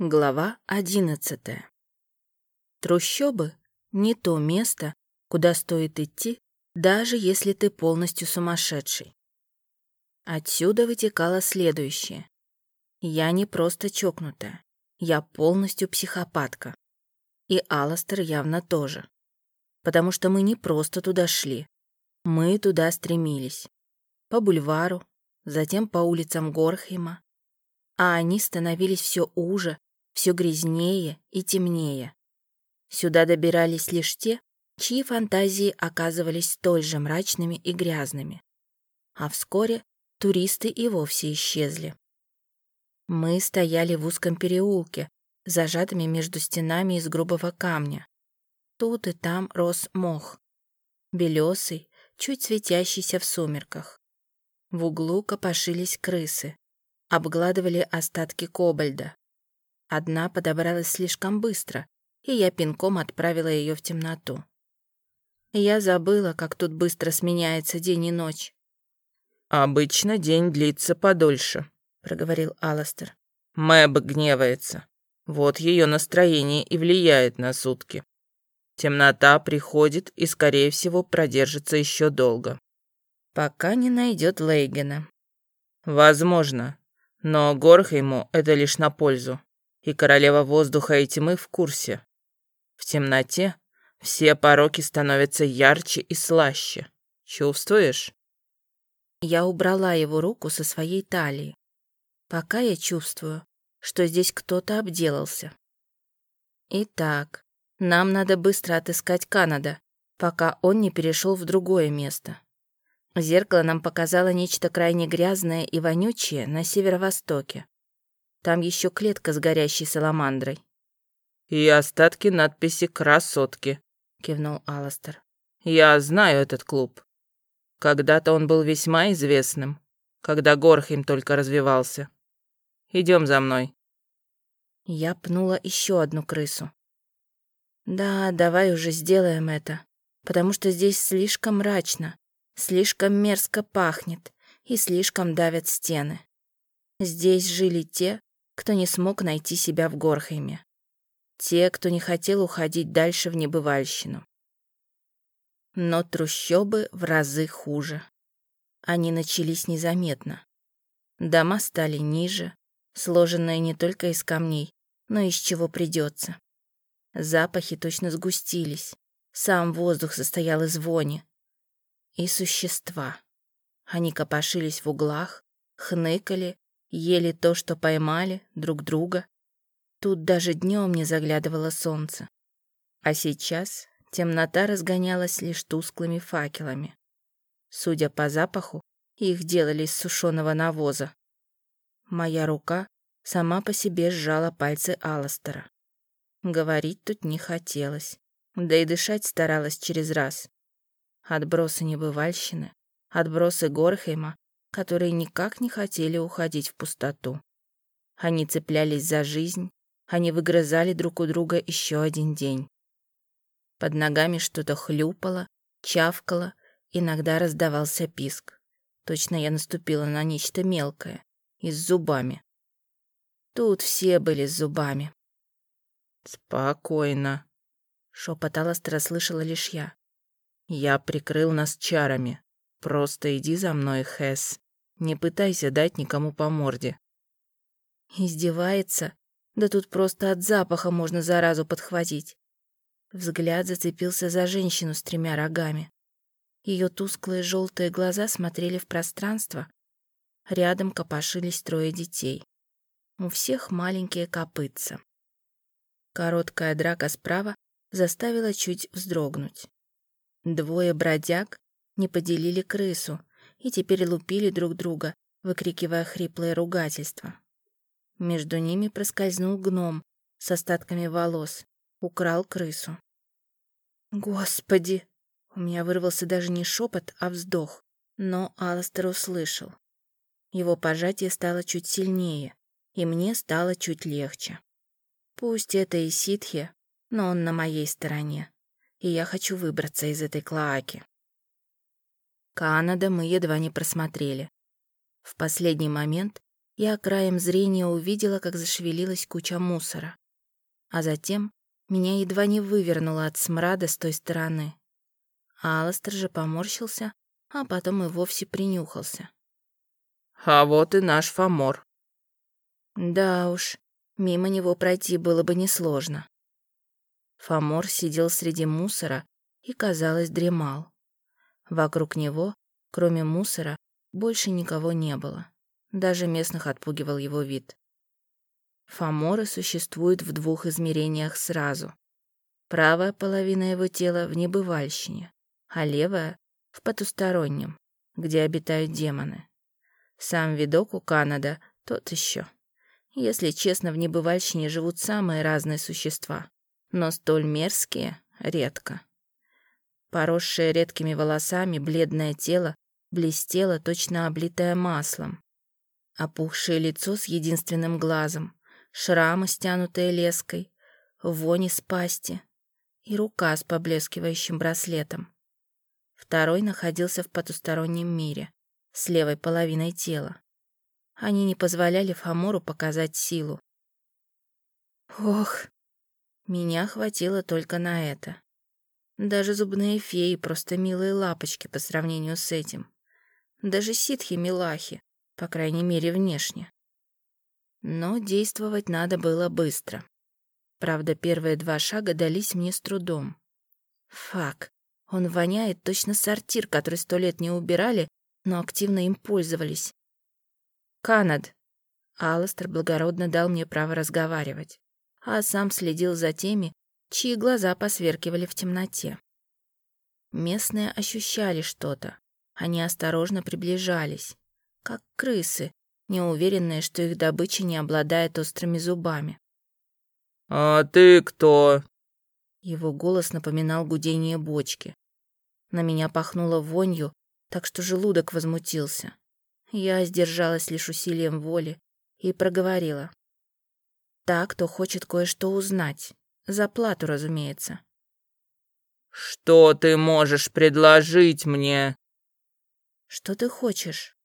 Глава одиннадцатая. Трущобы — не то место, куда стоит идти, даже если ты полностью сумасшедший. Отсюда вытекало следующее. Я не просто чокнутая, я полностью психопатка. И Аластер явно тоже. Потому что мы не просто туда шли, мы туда стремились. По бульвару, затем по улицам Горхейма. А они становились все уже, все грязнее и темнее. Сюда добирались лишь те, чьи фантазии оказывались столь же мрачными и грязными. А вскоре туристы и вовсе исчезли. Мы стояли в узком переулке, зажатыми между стенами из грубого камня. Тут и там рос мох. Белесый, чуть светящийся в сумерках. В углу копошились крысы, обгладывали остатки кобальда. Одна подобралась слишком быстро, и я пинком отправила ее в темноту. Я забыла, как тут быстро сменяется день и ночь. «Обычно день длится подольше», — проговорил Аластер. «Мэб гневается. Вот ее настроение и влияет на сутки. Темнота приходит и, скорее всего, продержится еще долго. Пока не найдет Лейгена. Возможно, но Горхейму это лишь на пользу и королева воздуха и тьмы в курсе. В темноте все пороки становятся ярче и слаще. Чувствуешь? Я убрала его руку со своей талии. Пока я чувствую, что здесь кто-то обделался. Итак, нам надо быстро отыскать Канада, пока он не перешел в другое место. Зеркало нам показало нечто крайне грязное и вонючее на северо-востоке. Там еще клетка с горящей саламандрой. «И остатки надписи «Красотки», — кивнул Аластер. «Я знаю этот клуб. Когда-то он был весьма известным, когда Горхем только развивался. Идем за мной». Я пнула еще одну крысу. «Да, давай уже сделаем это, потому что здесь слишком мрачно, слишком мерзко пахнет и слишком давят стены. Здесь жили те, кто не смог найти себя в Горхейме. Те, кто не хотел уходить дальше в небывальщину. Но трущобы в разы хуже. Они начались незаметно. Дома стали ниже, сложенные не только из камней, но из чего придется. Запахи точно сгустились. Сам воздух состоял из вони. И существа. Они копошились в углах, хныкали Ели то, что поймали, друг друга. Тут даже днем не заглядывало солнце. А сейчас темнота разгонялась лишь тусклыми факелами. Судя по запаху, их делали из сушеного навоза. Моя рука сама по себе сжала пальцы Алластера. Говорить тут не хотелось, да и дышать старалась через раз. Отбросы небывальщины, отбросы Горхейма которые никак не хотели уходить в пустоту. Они цеплялись за жизнь, они выгрызали друг у друга еще один день. Под ногами что-то хлюпало, чавкало, иногда раздавался писк. Точно я наступила на нечто мелкое и с зубами. Тут все были с зубами. «Спокойно», — шепот Аластера слышала лишь я. «Я прикрыл нас чарами. Просто иди за мной, Хэс. Не пытайся дать никому по морде». Издевается? Да тут просто от запаха можно заразу подхватить. Взгляд зацепился за женщину с тремя рогами. Ее тусклые желтые глаза смотрели в пространство. Рядом копошились трое детей. У всех маленькие копытца. Короткая драка справа заставила чуть вздрогнуть. Двое бродяг не поделили крысу и теперь лупили друг друга, выкрикивая хриплые ругательства. Между ними проскользнул гном с остатками волос, украл крысу. «Господи!» У меня вырвался даже не шепот, а вздох, но Аластер услышал. Его пожатие стало чуть сильнее, и мне стало чуть легче. Пусть это и ситхи, но он на моей стороне, и я хочу выбраться из этой клоаки. Канада мы едва не просмотрели. В последний момент я краем зрения увидела, как зашевелилась куча мусора. А затем меня едва не вывернуло от смрада с той стороны. Алластер же поморщился, а потом и вовсе принюхался. «А вот и наш Фомор». Да уж, мимо него пройти было бы несложно. Фомор сидел среди мусора и, казалось, дремал. Вокруг него, кроме мусора, больше никого не было. Даже местных отпугивал его вид. Фоморы существуют в двух измерениях сразу. Правая половина его тела в небывальщине, а левая — в потустороннем, где обитают демоны. Сам видок у Канада тот еще. Если честно, в небывальщине живут самые разные существа, но столь мерзкие — редко. Поросшее редкими волосами бледное тело блестело, точно облитое маслом. Опухшее лицо с единственным глазом, шрамы, стянутые леской, вонь из пасти и рука с поблескивающим браслетом. Второй находился в потустороннем мире, с левой половиной тела. Они не позволяли Фомору показать силу. Ох, меня хватило только на это. Даже зубные феи просто милые лапочки по сравнению с этим. Даже ситхи милахи по крайней мере, внешне. Но действовать надо было быстро. Правда, первые два шага дались мне с трудом. Фак, он воняет точно сортир, который сто лет не убирали, но активно им пользовались. Канад. Алластер благородно дал мне право разговаривать, а сам следил за теми, чьи глаза посверкивали в темноте. Местные ощущали что-то. Они осторожно приближались как крысы, неуверенные, что их добыча не обладает острыми зубами. «А ты кто?» Его голос напоминал гудение бочки. На меня пахнуло вонью, так что желудок возмутился. Я сдержалась лишь усилием воли и проговорила. «Так, кто хочет кое-что узнать. За плату, разумеется». «Что ты можешь предложить мне?» «Что ты хочешь?»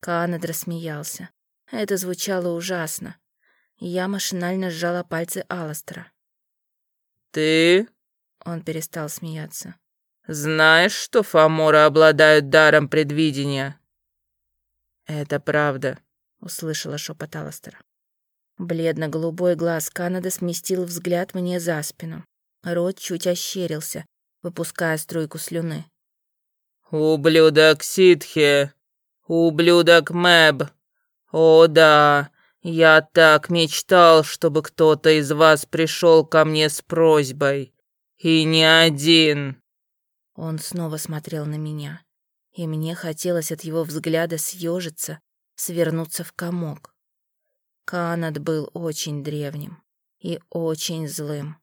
Каанед рассмеялся. Это звучало ужасно. Я машинально сжала пальцы Аластера. «Ты?» Он перестал смеяться. «Знаешь, что фаморы обладают даром предвидения?» «Это правда», — услышала шепот Аластера. Бледно-голубой глаз Канады сместил взгляд мне за спину. Рот чуть ощерился, выпуская струйку слюны. «Ублюдок ситхи!» «Ублюдок Мэб! О да, я так мечтал, чтобы кто-то из вас пришел ко мне с просьбой. И не один!» Он снова смотрел на меня, и мне хотелось от его взгляда съежиться, свернуться в комок. Канад был очень древним и очень злым.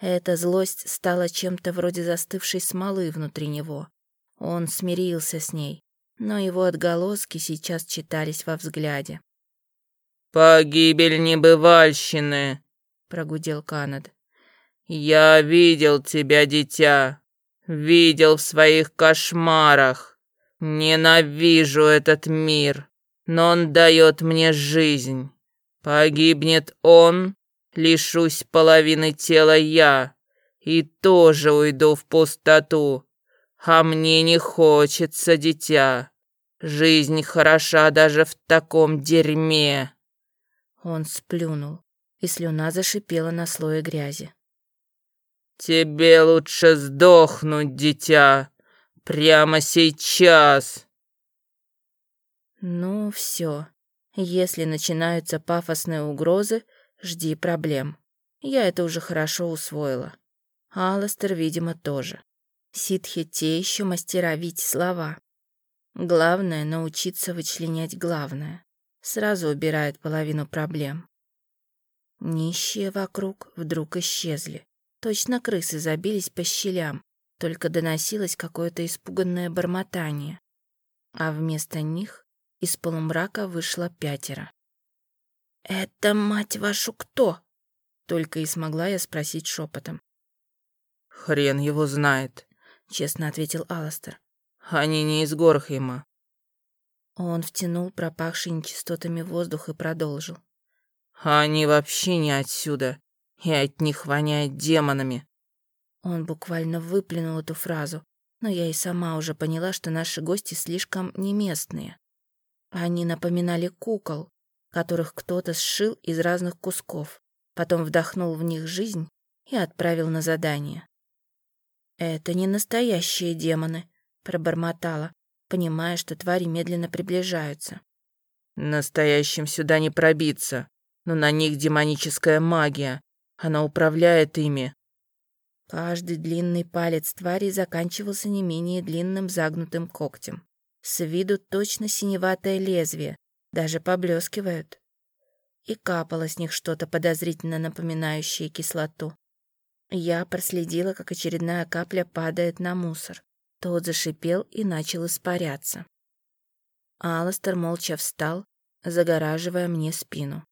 Эта злость стала чем-то вроде застывшей смолы внутри него. Он смирился с ней, но его отголоски сейчас читались во взгляде. «Погибель небывальщины!» — прогудел Канад. «Я видел тебя, дитя, видел в своих кошмарах. Ненавижу этот мир, но он дает мне жизнь. Погибнет он, лишусь половины тела я, и тоже уйду в пустоту. А мне не хочется, дитя. Жизнь хороша даже в таком дерьме. Он сплюнул, и слюна зашипела на слое грязи. Тебе лучше сдохнуть, дитя, прямо сейчас. Ну, все. Если начинаются пафосные угрозы, жди проблем. Я это уже хорошо усвоила. Алластер, видимо, тоже. Ситхи те еще мастера видеть слова. Главное — научиться вычленять главное. Сразу убирает половину проблем. Нищие вокруг вдруг исчезли. Точно крысы забились по щелям, только доносилось какое-то испуганное бормотание. А вместо них из полумрака вышло пятеро. «Это, мать вашу, кто?» Только и смогла я спросить шепотом. «Хрен его знает», честно ответил Аластер. Они не из Горхейма. Он втянул пропахший нечистотами воздух и продолжил. «Они вообще не отсюда, и от них воняет демонами». Он буквально выплюнул эту фразу, но я и сама уже поняла, что наши гости слишком неместные. Они напоминали кукол, которых кто-то сшил из разных кусков, потом вдохнул в них жизнь и отправил на задание. «Это не настоящие демоны», — пробормотала, понимая, что твари медленно приближаются. «Настоящим сюда не пробиться, но на них демоническая магия. Она управляет ими». Каждый длинный палец твари заканчивался не менее длинным загнутым когтем. С виду точно синеватое лезвие, даже поблескивают. И капало с них что-то подозрительно напоминающее кислоту. Я проследила, как очередная капля падает на мусор. Тот зашипел и начал испаряться. Аластер молча встал, загораживая мне спину.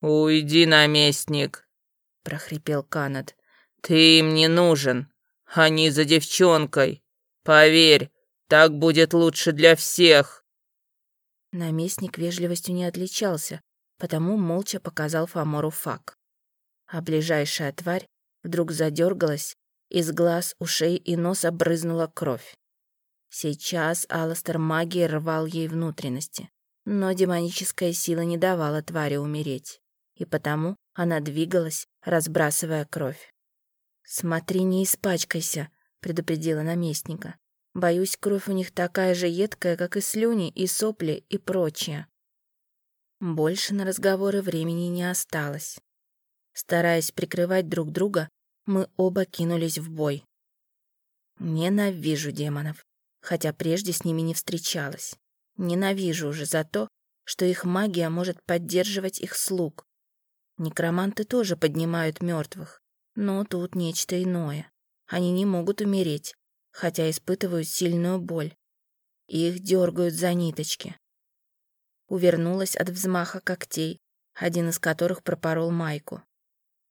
«Уйди, наместник!» — прохрипел Канад. «Ты им не нужен. Они за девчонкой. Поверь, так будет лучше для всех!» Наместник вежливостью не отличался, потому молча показал Фомору фак. А ближайшая тварь вдруг задергалась, из глаз, ушей и носа брызнула кровь. Сейчас Аластер магией рвал ей внутренности, но демоническая сила не давала твари умереть, и потому она двигалась, разбрасывая кровь. «Смотри, не испачкайся», — предупредила наместника. «Боюсь, кровь у них такая же едкая, как и слюни, и сопли, и прочее». Больше на разговоры времени не осталось. Стараясь прикрывать друг друга, мы оба кинулись в бой. Ненавижу демонов, хотя прежде с ними не встречалась. Ненавижу уже за то, что их магия может поддерживать их слуг. Некроманты тоже поднимают мертвых, но тут нечто иное. Они не могут умереть, хотя испытывают сильную боль. Их дергают за ниточки. Увернулась от взмаха когтей, один из которых пропорол майку.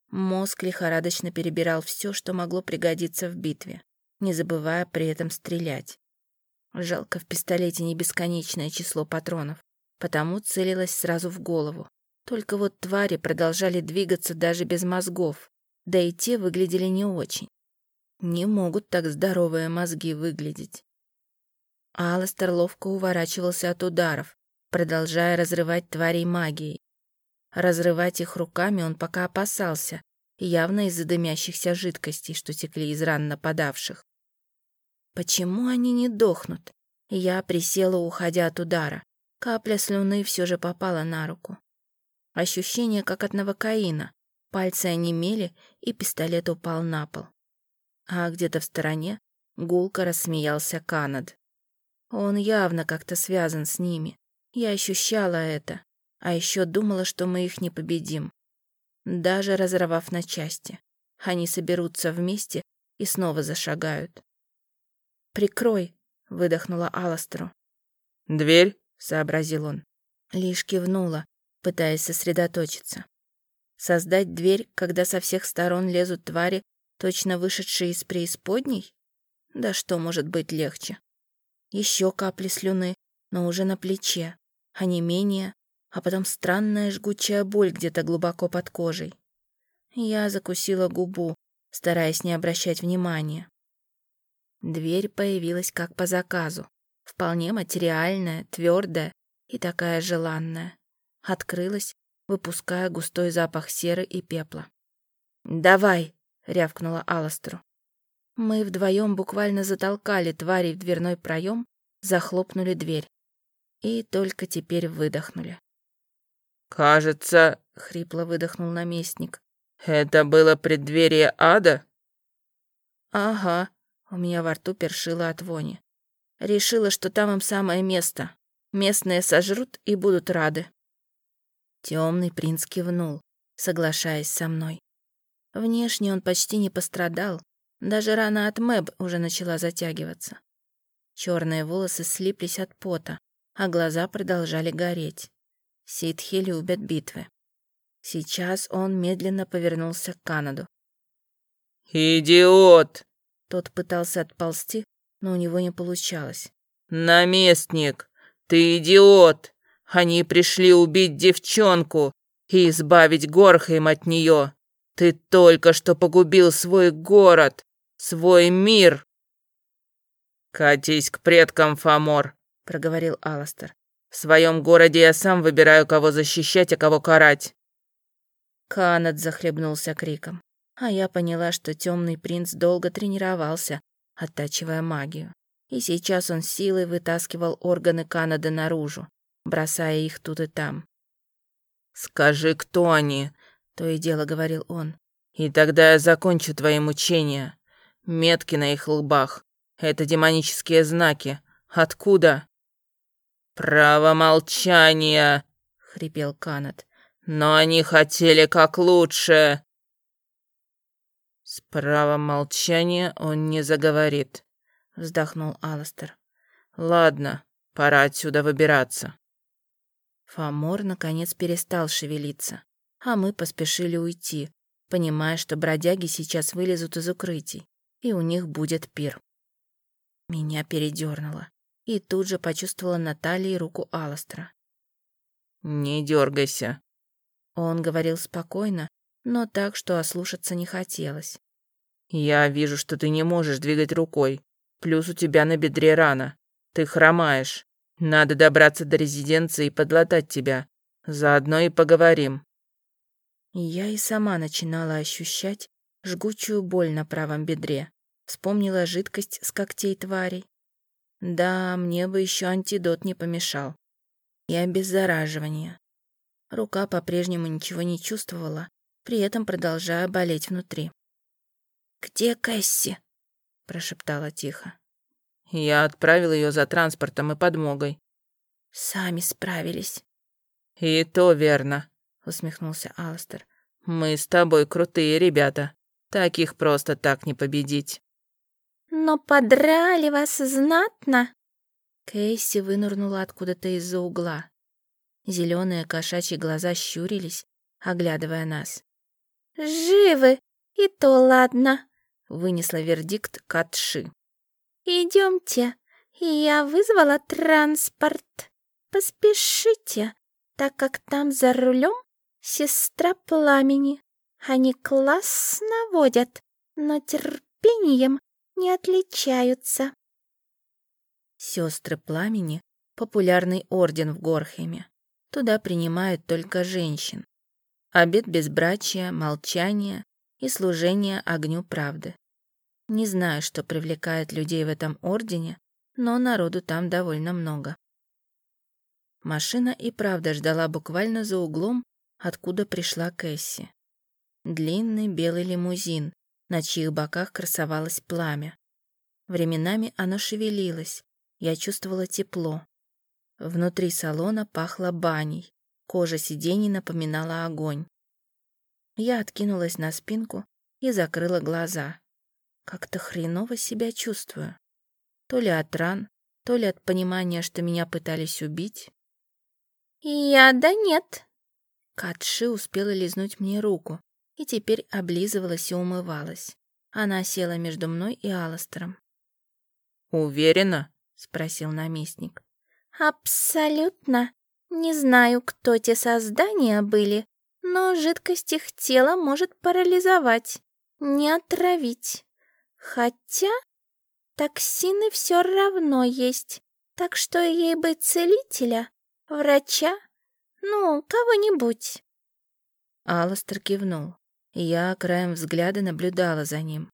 Мозг лихорадочно перебирал все, что могло пригодиться в битве, не забывая при этом стрелять. Жалко, в пистолете не бесконечное число патронов, потому целилась сразу в голову. Только вот твари продолжали двигаться даже без мозгов, да и те выглядели не очень. Не могут так здоровые мозги выглядеть. Аластер ловко уворачивался от ударов, продолжая разрывать тварей магией. Разрывать их руками он пока опасался, явно из-за дымящихся жидкостей, что текли из ран нападавших. Почему они не дохнут? Я присела, уходя от удара. Капля слюны все же попала на руку. Ощущение, как от новокаина. Пальцы онемели, и пистолет упал на пол. А где-то в стороне гулко рассмеялся Канад. Он явно как-то связан с ними. Я ощущала это. А еще думала, что мы их не победим. Даже разорвав на части. Они соберутся вместе и снова зашагают. «Прикрой!» — выдохнула Аластеру. «Дверь?» — сообразил он. Лишь кивнула, пытаясь сосредоточиться. Создать дверь, когда со всех сторон лезут твари, точно вышедшие из преисподней? Да что может быть легче? Еще капли слюны, но уже на плече а не менее, а потом странная жгучая боль где-то глубоко под кожей. Я закусила губу, стараясь не обращать внимания. Дверь появилась как по заказу, вполне материальная, твердая и такая желанная. Открылась, выпуская густой запах серы и пепла. «Давай!» — рявкнула Аластеру. Мы вдвоем буквально затолкали тварей в дверной проем, захлопнули дверь и только теперь выдохнули. «Кажется...» — хрипло выдохнул наместник. «Это было преддверие ада?» «Ага», — у меня во рту першило от вони. Решила, что там им самое место. Местные сожрут и будут рады. Темный принц кивнул, соглашаясь со мной. Внешне он почти не пострадал, даже рана от Мэб уже начала затягиваться. Черные волосы слиплись от пота, а глаза продолжали гореть. Ситхи любят битвы. Сейчас он медленно повернулся к Канаду. «Идиот!» Тот пытался отползти, но у него не получалось. «Наместник, Ты идиот! Они пришли убить девчонку и избавить Горхейм от нее. Ты только что погубил свой город, свой мир. Катись к предкам, Фомор, проговорил Аластер. В своем городе я сам выбираю, кого защищать, а кого карать. Канат захлебнулся криком, а я поняла, что темный принц долго тренировался, оттачивая магию. И сейчас он силой вытаскивал органы Канада наружу, бросая их тут и там. «Скажи, кто они?» — то и дело говорил он. «И тогда я закончу твои мучения. Метки на их лбах. Это демонические знаки. Откуда?» «Право молчания!» — хрипел Канат. «Но они хотели как лучше!» «С правом молчания он не заговорит», — вздохнул Аластер. «Ладно, пора отсюда выбираться». Фомор наконец перестал шевелиться, а мы поспешили уйти, понимая, что бродяги сейчас вылезут из укрытий, и у них будет пир. Меня передернуло, и тут же почувствовала на талии руку Аластера. «Не дергайся». Он говорил спокойно, но так, что ослушаться не хотелось. «Я вижу, что ты не можешь двигать рукой. Плюс у тебя на бедре рана. Ты хромаешь. Надо добраться до резиденции и подлатать тебя. Заодно и поговорим». Я и сама начинала ощущать жгучую боль на правом бедре. Вспомнила жидкость с когтей тварей. Да, мне бы еще антидот не помешал. И обеззараживание. Рука по-прежнему ничего не чувствовала, при этом продолжая болеть внутри. «Где Кэсси?» — прошептала тихо. «Я отправил ее за транспортом и подмогой». «Сами справились». «И то верно», — усмехнулся Алстер. «Мы с тобой крутые ребята. Таких просто так не победить». «Но подрали вас знатно!» Кейси вынырнула откуда-то из-за угла. Зеленые кошачьи глаза щурились, оглядывая нас. «Живы! И то ладно!» — вынесла вердикт Катши. «Идемте, я вызвала транспорт. Поспешите, так как там за рулем сестра пламени. Они классно водят, но терпением не отличаются». Сестры пламени — популярный орден в Горхеме. Туда принимают только женщин. Обед безбрачия, молчания и служения огню правды. Не знаю, что привлекает людей в этом ордене, но народу там довольно много. Машина и правда ждала буквально за углом, откуда пришла Кэсси. Длинный белый лимузин, на чьих боках красовалось пламя. Временами оно шевелилось, я чувствовала тепло. Внутри салона пахло баней, Кожа сидений напоминала огонь. Я откинулась на спинку и закрыла глаза. Как-то хреново себя чувствую. То ли от ран, то ли от понимания, что меня пытались убить. «Я да нет». Катши успела лизнуть мне руку и теперь облизывалась и умывалась. Она села между мной и Аластером. «Уверена?» — спросил наместник. «Абсолютно. Не знаю, кто те создания были, но жидкость их тела может парализовать, не отравить. Хотя токсины все равно есть, так что ей бы целителя, врача, ну, кого-нибудь. Алластер кивнул, я краем взгляда наблюдала за ним.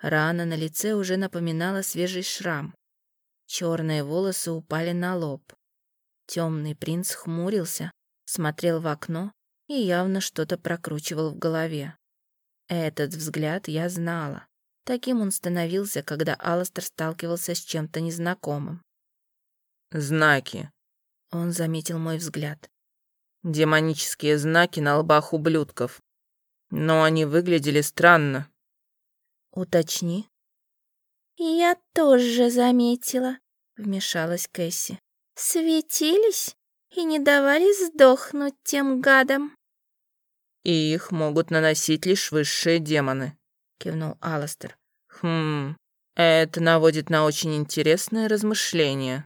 Рана на лице уже напоминала свежий шрам. Черные волосы упали на лоб. Темный принц хмурился, смотрел в окно и явно что-то прокручивал в голове. Этот взгляд я знала. Таким он становился, когда Алластер сталкивался с чем-то незнакомым. «Знаки». Он заметил мой взгляд. «Демонические знаки на лбах ублюдков. Но они выглядели странно». «Уточни». «Я тоже заметила», — вмешалась Кэсси светились и не давали сдохнуть тем гадам. «И их могут наносить лишь высшие демоны», — кивнул Аластер. «Хм, это наводит на очень интересное размышление».